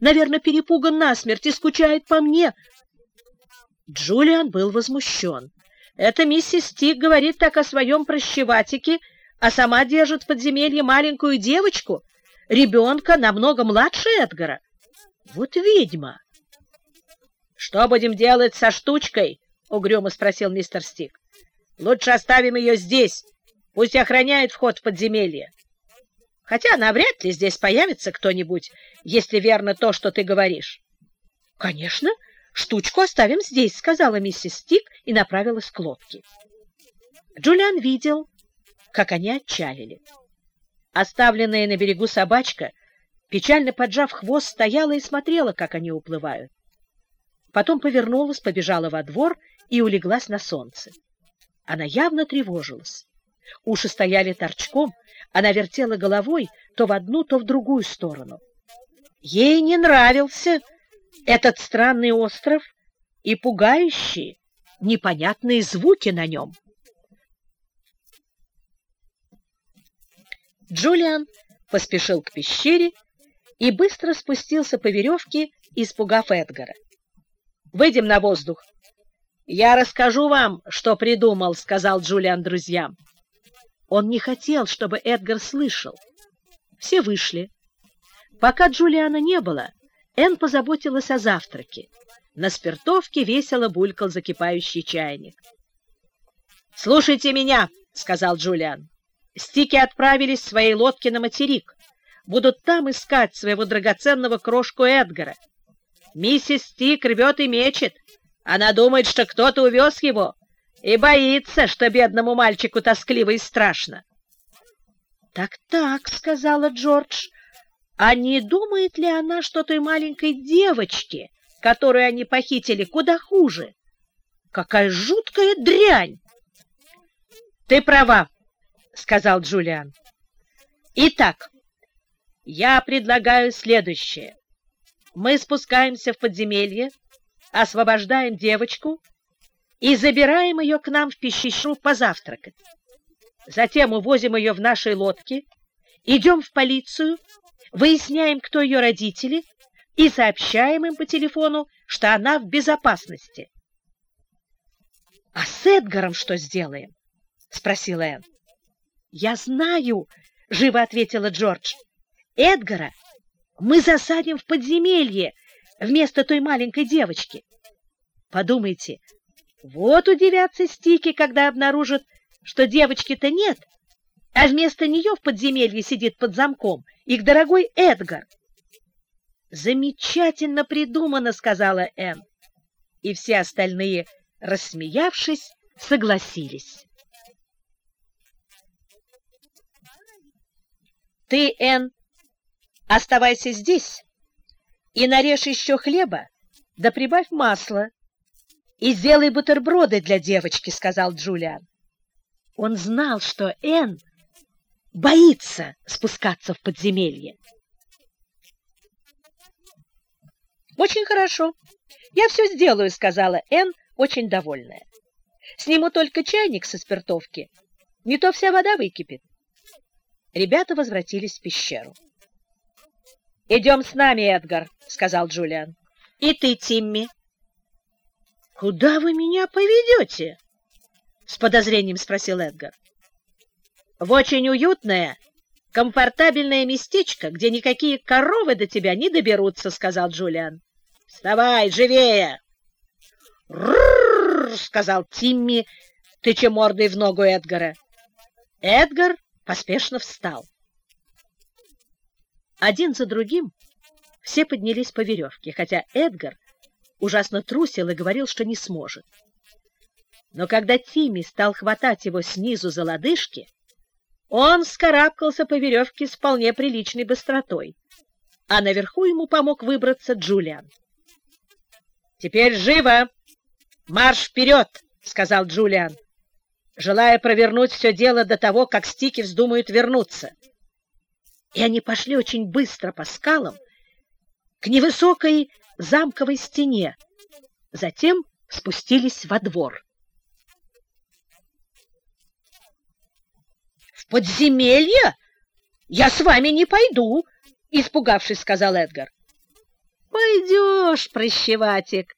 Наверное, перепуган насмерть и скучает по мне. Джулиан был возмущен. Это миссис Тик говорит так о своем прощеватике, а сама держит в подземелье маленькую девочку, ребенка намного младше Эдгара. Вот ведьма! — Что будем делать со штучкой? — угрюмо спросил мистер Стик. — Лучше оставим ее здесь. Пусть охраняет вход в подземелье. Хотя навряд ли здесь появится кто-нибудь, если верно то, что ты говоришь. — Конечно, штучку оставим здесь, — сказала миссис Стик и направилась к лодке. Джулиан видел, как они отчалили. Оставленная на берегу собачка, печально поджав хвост, стояла и смотрела, как они уплывают. Потом повернулась, побежала во двор и улеглась на солнце. Она явно тревожилась. Уши стояли торчком, она вертела головой то в одну, то в другую сторону. Ей не нравился этот странный остров и пугающие, непонятные звуки на нем. Джулиан поспешил к пещере и быстро спустился по веревке, испугав Эдгара. «Выйдем на воздух!» «Я расскажу вам, что придумал», — сказал Джулиан друзьям. Он не хотел, чтобы Эдгар слышал. Все вышли. Пока Джулиана не было, Энн позаботилась о завтраке. На спиртовке весело булькал закипающий чайник. «Слушайте меня», — сказал Джулиан. «Стики отправились в своей лодке на материк. Будут там искать своего драгоценного крошку Эдгара. Миссис Стик рвет и мечет. Она думает, что кто-то увез его и боится, что бедному мальчику тоскливо и страшно. «Так-так», — сказала Джордж, — «а не думает ли она, что той маленькой девочке, которую они похитили, куда хуже? Какая жуткая дрянь!» «Ты права», — сказал Джулиан. «Итак, я предлагаю следующее. Мы спускаемся в подземелье, освобождаем девочку и забираем ее к нам в пищешу позавтракать. Затем увозим ее в нашей лодке, идем в полицию, выясняем, кто ее родители, и сообщаем им по телефону, что она в безопасности. — А с Эдгаром что сделаем? — спросила Энн. — Я знаю, — живо ответила Джордж. — Эдгара мы засадим в подземелье вместо той маленькой девочки. Подумайте, вот удивятся стики, когда обнаружат, что девочки-то нет, а вместо нее в подземелье сидит под замком их дорогой Эдгар. «Замечательно придумано», — сказала Энн. И все остальные, рассмеявшись, согласились. «Ты, Энн, оставайся здесь и нарежь еще хлеба, да прибавь масла, и сделай бутерброды для девочки», — сказал Джулиан. Он знал, что Энн боится спускаться в подземелье. «Очень хорошо. Я все сделаю», — сказала Энн, очень довольная. «Сниму только чайник со спиртовки. Не то вся вода выкипит». Ребята возвратились в пещеру. «Идем с нами, Эдгар», — сказал Джулиан. «И ты, Тимми». «Куда вы меня поведете?» — с подозрением спросил Эдгар. «В очень уютное, комфортабельное местечко, где никакие коровы до тебя не доберутся», — сказал Джулиан. «Вставай, живее!» «Ррррр!» — сказал Тимми, тыча мордой в ногу Эдгара. Эдгар поспешно встал. Один за другим все поднялись по веревке, хотя Эдгар ужасно трусил и говорил, что не сможет. Но когда Тимми стал хватать его снизу за лодыжки, он скарабкался по веревке с вполне приличной быстротой, а наверху ему помог выбраться Джулиан. «Теперь живо! Марш вперед!» — сказал Джулиан, желая провернуть все дело до того, как стики вздумают вернуться. И они пошли очень быстро по скалам к невысокой замковой стене, затем спустились во двор. — В подземелье? Я с вами не пойду, — испугавшись, сказал Эдгар. Пойдешь, прощеватик,